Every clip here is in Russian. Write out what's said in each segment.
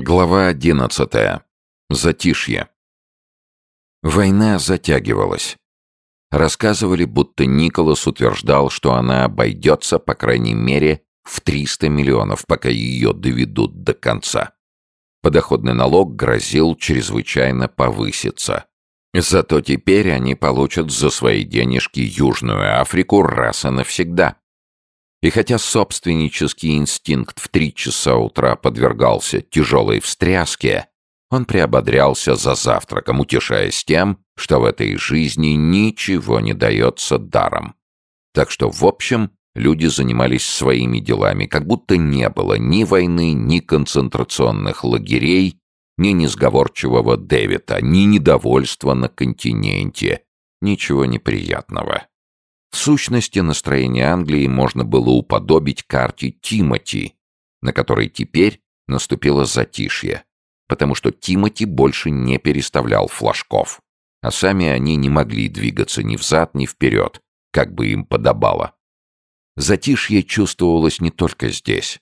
Глава одиннадцатая. Затишье. Война затягивалась. Рассказывали, будто Николас утверждал, что она обойдется, по крайней мере, в 300 миллионов, пока ее доведут до конца. Подоходный налог грозил чрезвычайно повыситься. Зато теперь они получат за свои денежки Южную Африку раз и навсегда. И хотя собственнический инстинкт в три часа утра подвергался тяжелой встряске, он приободрялся за завтраком, утешаясь тем, что в этой жизни ничего не дается даром. Так что, в общем, люди занимались своими делами, как будто не было ни войны, ни концентрационных лагерей, ни несговорчивого Дэвида, ни недовольства на континенте, ничего неприятного. В сущности, настроение Англии можно было уподобить карте Тимоти, на которой теперь наступило затишье, потому что Тимоти больше не переставлял флажков, а сами они не могли двигаться ни взад, ни вперед, как бы им подобало. Затишье чувствовалось не только здесь.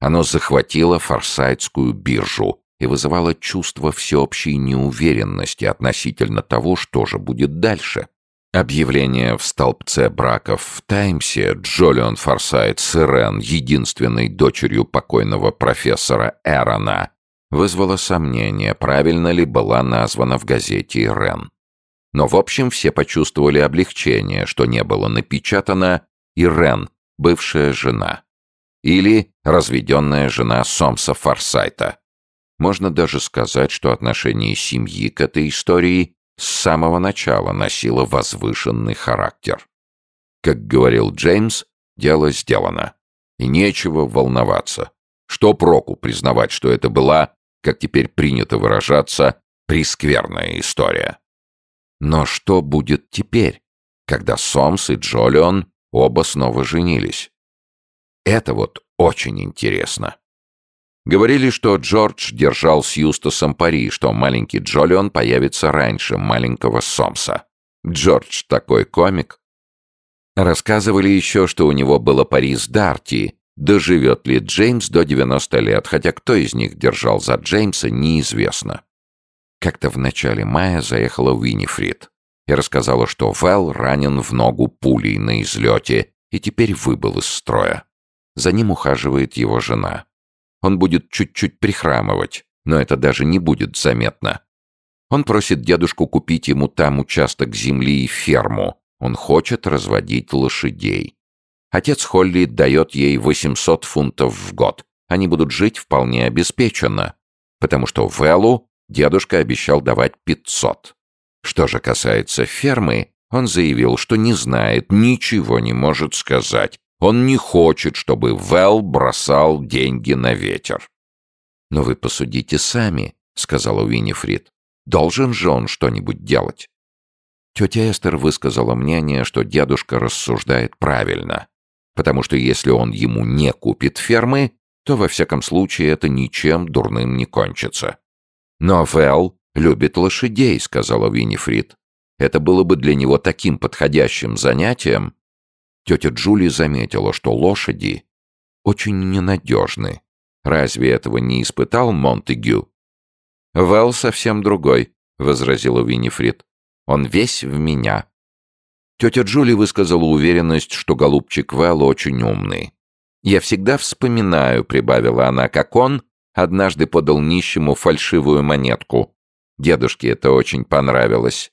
Оно захватило форсайтскую биржу и вызывало чувство всеобщей неуверенности относительно того, что же будет дальше. Объявление в столбце браков в «Таймсе» Джолион Форсайт с Ирен, единственной дочерью покойного профессора Эрона, вызвало сомнение, правильно ли была названа в газете Ирен. Но в общем все почувствовали облегчение, что не было напечатано «Ирен, бывшая жена» или «разведенная жена Сомса Форсайта». Можно даже сказать, что отношение семьи к этой истории с самого начала носила возвышенный характер. Как говорил Джеймс, дело сделано. И нечего волноваться. Что проку признавать, что это была, как теперь принято выражаться, прескверная история. Но что будет теперь, когда Сомс и Джолион оба снова женились? Это вот очень интересно. Говорили, что Джордж держал с Юстасом пари, что маленький Джолион появится раньше маленького Сомса. Джордж такой комик. Рассказывали еще, что у него было пари с Дарти, доживет ли Джеймс до 90 лет, хотя кто из них держал за Джеймса, неизвестно. Как-то в начале мая заехала Уинифрид и рассказала, что Вэл ранен в ногу пулей на излете и теперь выбыл из строя. За ним ухаживает его жена. Он будет чуть-чуть прихрамывать, но это даже не будет заметно. Он просит дедушку купить ему там участок земли и ферму. Он хочет разводить лошадей. Отец Холли дает ей 800 фунтов в год. Они будут жить вполне обеспеченно, потому что Вэллу дедушка обещал давать 500. Что же касается фермы, он заявил, что не знает, ничего не может сказать, он не хочет, чтобы Вэл бросал деньги на ветер. «Но вы посудите сами», — сказала Уинифрид. «Должен же он что-нибудь делать». Тетя Эстер высказала мнение, что дедушка рассуждает правильно, потому что если он ему не купит фермы, то во всяком случае это ничем дурным не кончится. «Но Вэл любит лошадей», — сказала Винифрид. «Это было бы для него таким подходящим занятием, Тетя Джули заметила, что лошади очень ненадежны. Разве этого не испытал Монтегю? «Вэл совсем другой», — возразила Виннифрид. «Он весь в меня». Тетя Джули высказала уверенность, что голубчик Вэл очень умный. «Я всегда вспоминаю», — прибавила она, — «как он однажды подал нищему фальшивую монетку. Дедушке это очень понравилось.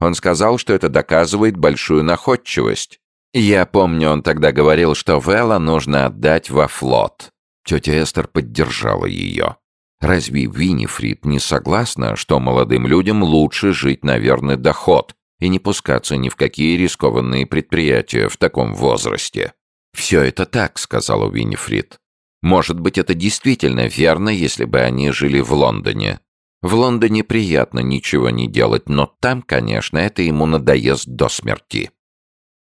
Он сказал, что это доказывает большую находчивость. Я помню, он тогда говорил, что Вэлла нужно отдать во флот. Тетя Эстер поддержала ее. Разве Винифрид не согласна, что молодым людям лучше жить на верный доход и не пускаться ни в какие рискованные предприятия в таком возрасте? «Все это так», — сказала Винифрид. «Может быть, это действительно верно, если бы они жили в Лондоне. В Лондоне приятно ничего не делать, но там, конечно, это ему надоест до смерти».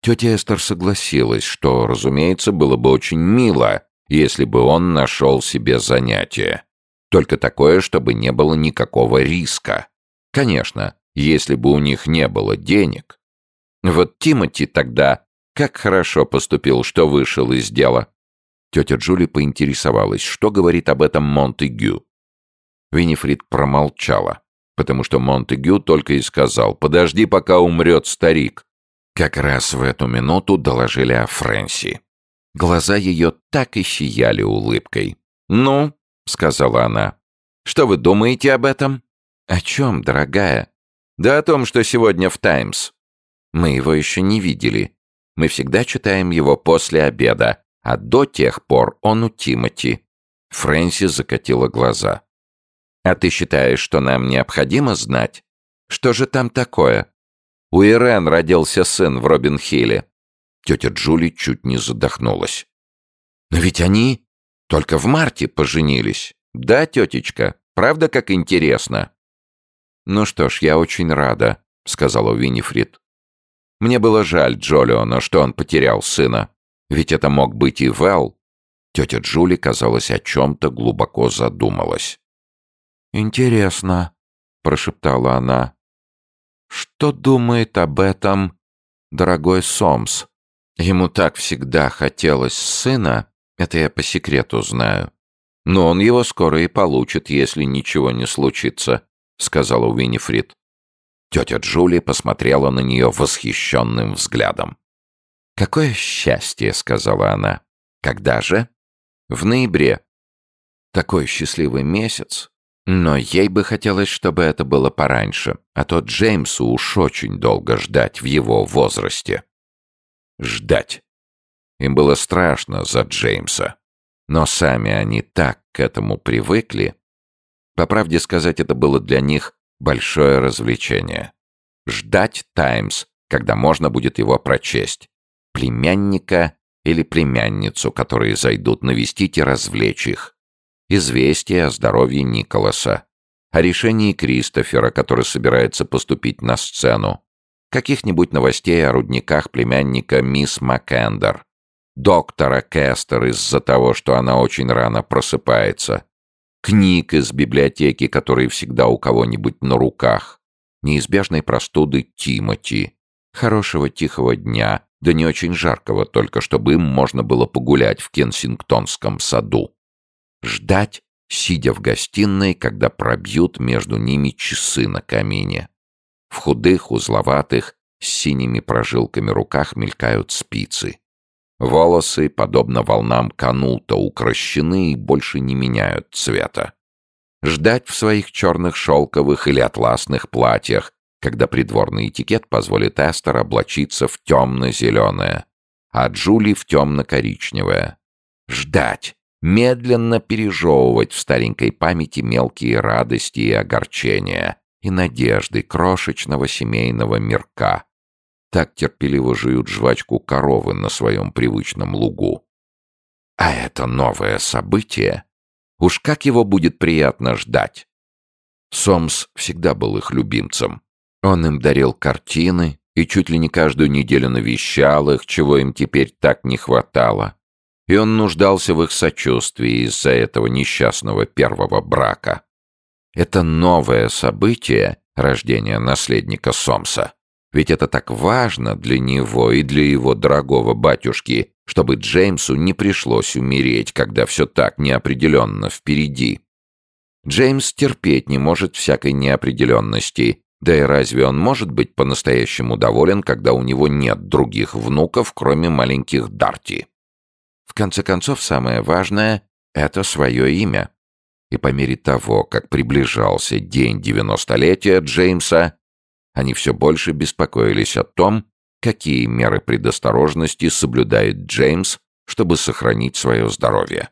Тетя Эстер согласилась, что, разумеется, было бы очень мило, если бы он нашел себе занятие. Только такое, чтобы не было никакого риска. Конечно, если бы у них не было денег. Вот Тимати тогда как хорошо поступил, что вышел из дела. Тетя Джули поинтересовалась, что говорит об этом Монтегю. Винифрид промолчала, потому что Монтегю только и сказал «Подожди, пока умрет старик». Как раз в эту минуту доложили о Фрэнси. Глаза ее так и сияли улыбкой. «Ну», — сказала она, — «что вы думаете об этом?» «О чем, дорогая?» «Да о том, что сегодня в «Таймс». Мы его еще не видели. Мы всегда читаем его после обеда, а до тех пор он у Тимати». Фрэнси закатила глаза. «А ты считаешь, что нам необходимо знать? Что же там такое?» «У Ирен родился сын в Робин-Хилле». Тетя Джули чуть не задохнулась. «Но ведь они только в марте поженились. Да, тетечка? Правда, как интересно?» «Ну что ж, я очень рада», — сказала Винифрид. «Мне было жаль Джолиона, что он потерял сына. Ведь это мог быть и Вэл». Тетя Джули, казалось, о чем-то глубоко задумалась. «Интересно», — прошептала она. «Что думает об этом дорогой Сомс? Ему так всегда хотелось сына, это я по секрету знаю. Но он его скоро и получит, если ничего не случится», — сказала Уинифрид. Тетя Джули посмотрела на нее восхищенным взглядом. «Какое счастье!» — сказала она. «Когда же?» «В ноябре». «Такой счастливый месяц. Но ей бы хотелось, чтобы это было пораньше, а то Джеймсу уж очень долго ждать в его возрасте. Ждать. Им было страшно за Джеймса. Но сами они так к этому привыкли. По правде сказать, это было для них большое развлечение. Ждать «Таймс», когда можно будет его прочесть. Племянника или племянницу, которые зайдут навестить и развлечь их известие о здоровье Николаса, о решении Кристофера, который собирается поступить на сцену, каких-нибудь новостей о рудниках племянника мисс Маккендер, доктора Кестер из-за того, что она очень рано просыпается, книг из библиотеки, которые всегда у кого-нибудь на руках, неизбежной простуды Тимоти, хорошего тихого дня, да не очень жаркого, только чтобы им можно было погулять в Кенсингтонском саду. Ждать, сидя в гостиной, когда пробьют между ними часы на камине. В худых, узловатых, с синими прожилками руках мелькают спицы. Волосы, подобно волнам канута, укращены и больше не меняют цвета. Ждать в своих черных шелковых или атласных платьях, когда придворный этикет позволит Эстер облачиться в темно-зеленое, а Джули в темно-коричневое. Ждать, медленно пережевывать в старенькой памяти мелкие радости и огорчения и надежды крошечного семейного мирка. Так терпеливо жуют жвачку коровы на своем привычном лугу. А это новое событие. Уж как его будет приятно ждать. Сомс всегда был их любимцем. Он им дарил картины и чуть ли не каждую неделю навещал их, чего им теперь так не хватало и он нуждался в их сочувствии из-за этого несчастного первого брака. Это новое событие, рождение наследника Сомса, ведь это так важно для него и для его дорогого батюшки, чтобы Джеймсу не пришлось умереть, когда все так неопределенно впереди. Джеймс терпеть не может всякой неопределенности, да и разве он может быть по-настоящему доволен, когда у него нет других внуков, кроме маленьких Дарти? В конце концов, самое важное — это свое имя. И по мере того, как приближался день девяностолетия Джеймса, они все больше беспокоились о том, какие меры предосторожности соблюдает Джеймс, чтобы сохранить свое здоровье.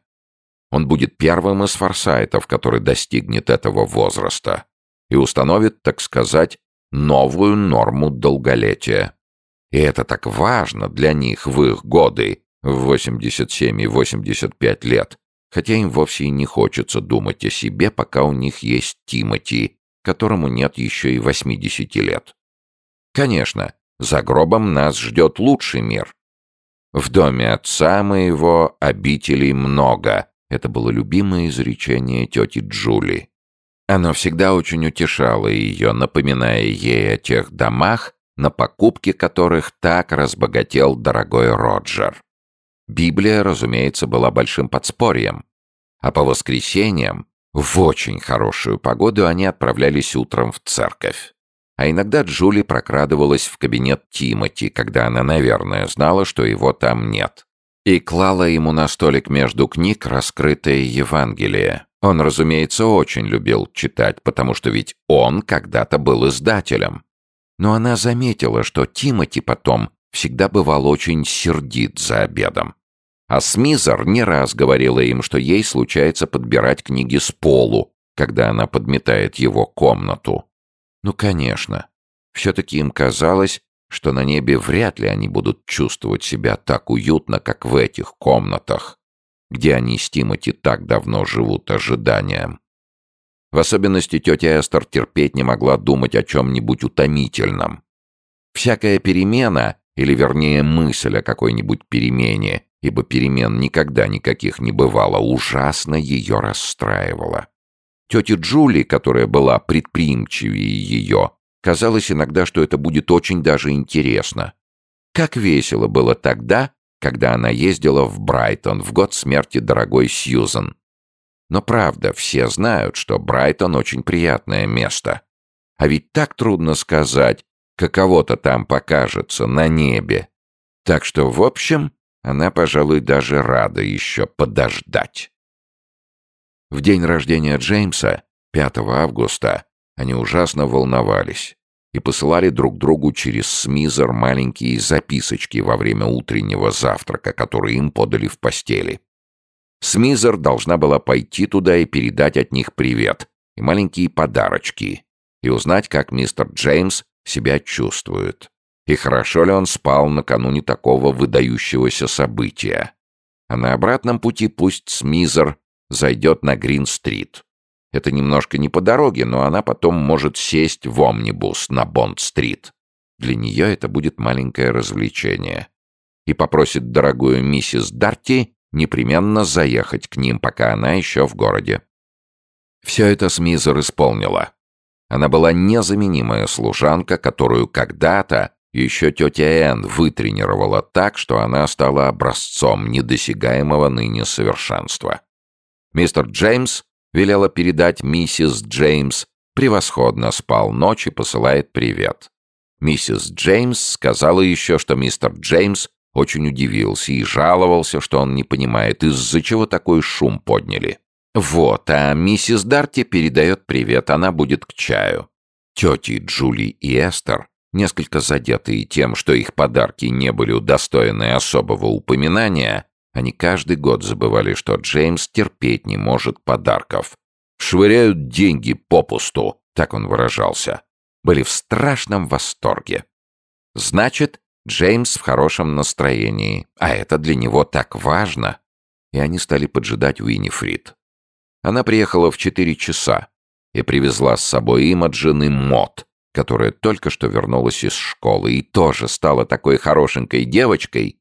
Он будет первым из форсайтов, который достигнет этого возраста и установит, так сказать, новую норму долголетия. И это так важно для них в их годы, в 87 и 85 лет, хотя им вовсе и не хочется думать о себе, пока у них есть Тимати, которому нет еще и 80 лет. Конечно, за гробом нас ждет лучший мир. В доме отца моего обителей много. Это было любимое изречение тети Джули. Оно всегда очень утешало ее, напоминая ей о тех домах, на покупке которых так разбогател дорогой Роджер. Библия, разумеется, была большим подспорьем. А по воскресеньям В очень хорошую погоду они отправлялись утром в церковь. А иногда Джули прокрадывалась в кабинет Тимоти, когда она, наверное, знала, что его там нет. И клала ему на столик между книг раскрытое Евангелие. Он, разумеется, очень любил читать, потому что ведь он когда-то был издателем. Но она заметила, что Тимоти потом всегда бывал очень сердит за обедом. А Смизер не раз говорила им, что ей случается подбирать книги с полу, когда она подметает его комнату. Ну, конечно. Все-таки им казалось, что на небе вряд ли они будут чувствовать себя так уютно, как в этих комнатах, где они с Тимоти так давно живут ожиданием. В особенности тетя Эстер терпеть не могла думать о чем-нибудь утомительном. Всякая перемена, или вернее мысль о какой-нибудь перемене, ибо перемен никогда никаких не бывало, ужасно ее расстраивало. Тете Джули, которая была предприимчивее ее, казалось иногда, что это будет очень даже интересно. Как весело было тогда, когда она ездила в Брайтон в год смерти дорогой Сьюзен. Но правда, все знают, что Брайтон очень приятное место. А ведь так трудно сказать, каково-то там покажется на небе. Так что, в общем, она, пожалуй, даже рада еще подождать. В день рождения Джеймса, 5 августа, они ужасно волновались и посылали друг другу через Смизер маленькие записочки во время утреннего завтрака, которые им подали в постели. Смизер должна была пойти туда и передать от них привет и маленькие подарочки, и узнать, как мистер Джеймс себя чувствует. И хорошо ли он спал накануне такого выдающегося события? А на обратном пути пусть Смизер зайдет на Грин-стрит. Это немножко не по дороге, но она потом может сесть в омнибус на Бонд-стрит. Для нее это будет маленькое развлечение. И попросит дорогую миссис Дарти непременно заехать к ним, пока она еще в городе. Все это Смизер исполнила. Она была незаменимая служанка, которую когда-то еще тетя Энн вытренировала так, что она стала образцом недосягаемого ныне совершенства. Мистер Джеймс велела передать миссис Джеймс, превосходно спал ночь и посылает привет. Миссис Джеймс сказала еще, что мистер Джеймс очень удивился и жаловался, что он не понимает, из-за чего такой шум подняли. Вот, а миссис Дарти передает привет, она будет к чаю. Тети Джули и Эстер Несколько задетые тем, что их подарки не были удостоены особого упоминания, они каждый год забывали, что Джеймс терпеть не может подарков. «Швыряют деньги попусту», так он выражался. Были в страшном восторге. Значит, Джеймс в хорошем настроении, а это для него так важно. И они стали поджидать Уинифрид. Она приехала в четыре часа и привезла с собой Имаджин и Мот, которая только что вернулась из школы и тоже стала такой хорошенькой девочкой,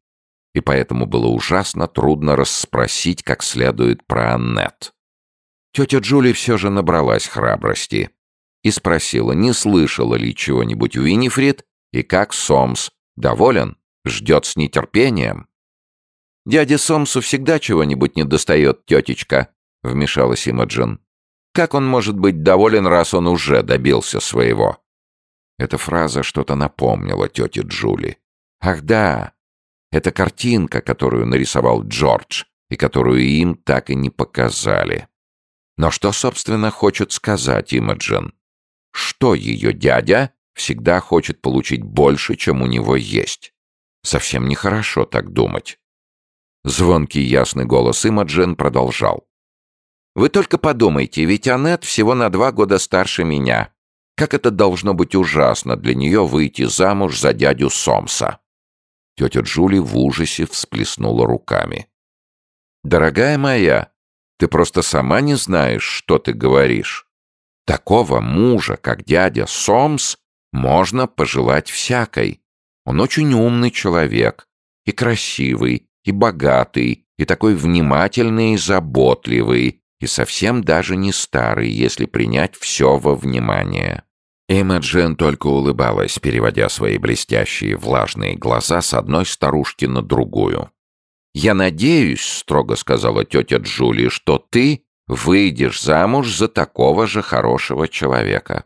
и поэтому было ужасно трудно расспросить как следует про Аннет. Тетя Джули все же набралась храбрости и спросила, не слышала ли чего-нибудь Уинифрид и как Сомс. Доволен? Ждет с нетерпением? «Дяде Сомсу всегда чего-нибудь не достает, тетечка», — вмешалась Имаджин. «Как он может быть доволен, раз он уже добился своего?» Эта фраза что-то напомнила тете Джули. Ах да, это картинка, которую нарисовал Джордж, и которую им так и не показали. Но что, собственно, хочет сказать Имаджин? Что ее дядя всегда хочет получить больше, чем у него есть? Совсем нехорошо так думать. Звонкий ясный голос Имаджин продолжал. «Вы только подумайте, ведь Аннет всего на два года старше меня. Как это должно быть ужасно для нее выйти замуж за дядю Сомса. Тетя Джули в ужасе всплеснула руками. «Дорогая моя, ты просто сама не знаешь, что ты говоришь. Такого мужа, как дядя Сомс, можно пожелать всякой. Он очень умный человек, и красивый, и богатый, и такой внимательный и заботливый, и совсем даже не старый, если принять все во внимание. Имаджин только улыбалась, переводя свои блестящие влажные глаза с одной старушки на другую. «Я надеюсь», — строго сказала тетя Джули, — «что ты выйдешь замуж за такого же хорошего человека.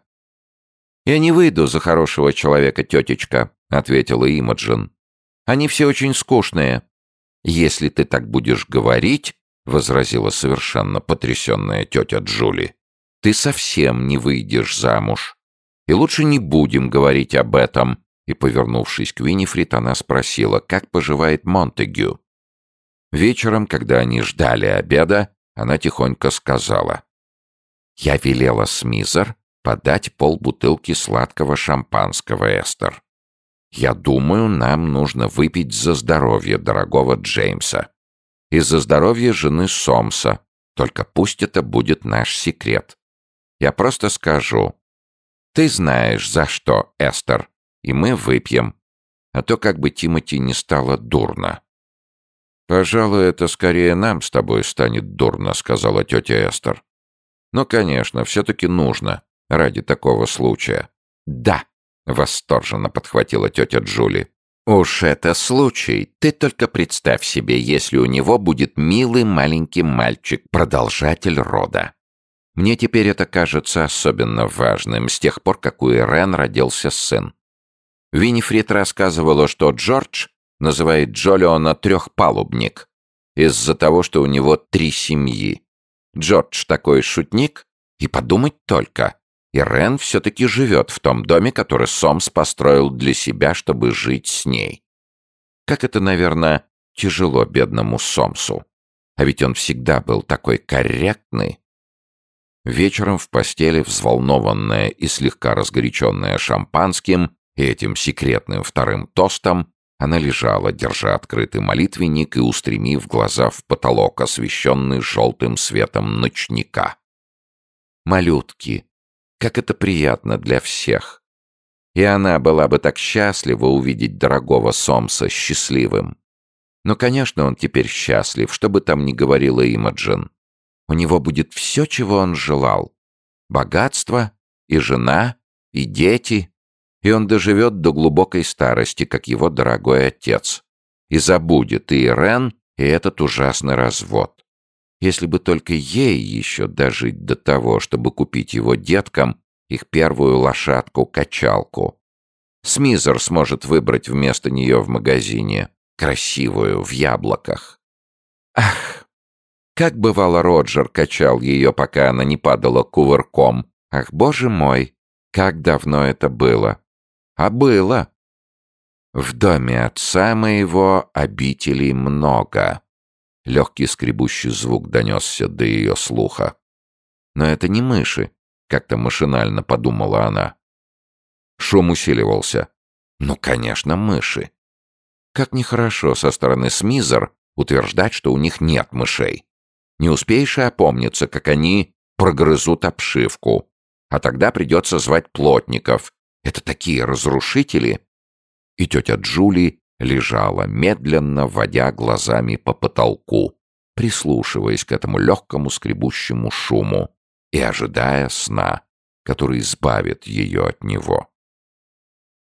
«Я не выйду за хорошего человека, тетечка», — ответила Имаджин. «Они все очень скучные». «Если ты так будешь говорить», — возразила совершенно потрясенная тетя Джули, «ты совсем не выйдешь замуж. И лучше не будем говорить об этом». И, повернувшись к Винифрид, она спросила, как поживает Монтегю. Вечером, когда они ждали обеда, она тихонько сказала. «Я велела Смизер подать полбутылки сладкого шампанского, Эстер. Я думаю, нам нужно выпить за здоровье дорогого Джеймса. И за здоровье жены Сомса. Только пусть это будет наш секрет. Я просто скажу. Ты знаешь, за что, Эстер, и мы выпьем. А то как бы Тимати не стало дурно. «Пожалуй, это скорее нам с тобой станет дурно», — сказала тетя Эстер. «Но, конечно, все-таки нужно ради такого случая. «Да!» — восторженно подхватила тетя Джули. «Уж это случай! Ты только представь себе, если у него будет милый маленький мальчик, продолжатель рода. Мне теперь это кажется особенно важным с тех пор, как у Ирен родился сын. Винифрид рассказывала, что Джордж называет Джолиона трехпалубник из-за того, что у него три семьи. Джордж такой шутник, и подумать только. И Рен все-таки живет в том доме, который Сомс построил для себя, чтобы жить с ней. Как это, наверное, тяжело бедному Сомсу. А ведь он всегда был такой корректный. Вечером в постели, взволнованная и слегка разгоряченная шампанским и этим секретным вторым тостом, она лежала, держа открытый молитвенник и устремив глаза в потолок, освещенный желтым светом ночника. «Малютки, как это приятно для всех. И она была бы так счастлива увидеть дорогого Сомса счастливым. Но, конечно, он теперь счастлив, что бы там ни говорила Имаджин. У него будет все, чего он желал. Богатство, и жена, и дети. И он доживет до глубокой старости, как его дорогой отец. И забудет и Ирен, и этот ужасный развод. Если бы только ей еще дожить до того, чтобы купить его деткам их первую лошадку-качалку. Смизер сможет выбрать вместо нее в магазине красивую, в яблоках. Ах! Как бывало Роджер качал ее, пока она не падала кувырком. Ах, боже мой! Как давно это было! А было! В доме отца моего обителей много. Легкий скребущий звук донесся до ее слуха. Но это не мыши, как-то машинально подумала она. Шум усиливался. Ну, конечно, мыши. Как нехорошо со стороны Смизер утверждать, что у них нет мышей. Не успеешь и опомниться, как они прогрызут обшивку. А тогда придется звать плотников. Это такие разрушители. И тетя Джули лежала, медленно водя глазами по потолку, прислушиваясь к этому легкому скребущему шуму и ожидая сна, который избавит ее от него.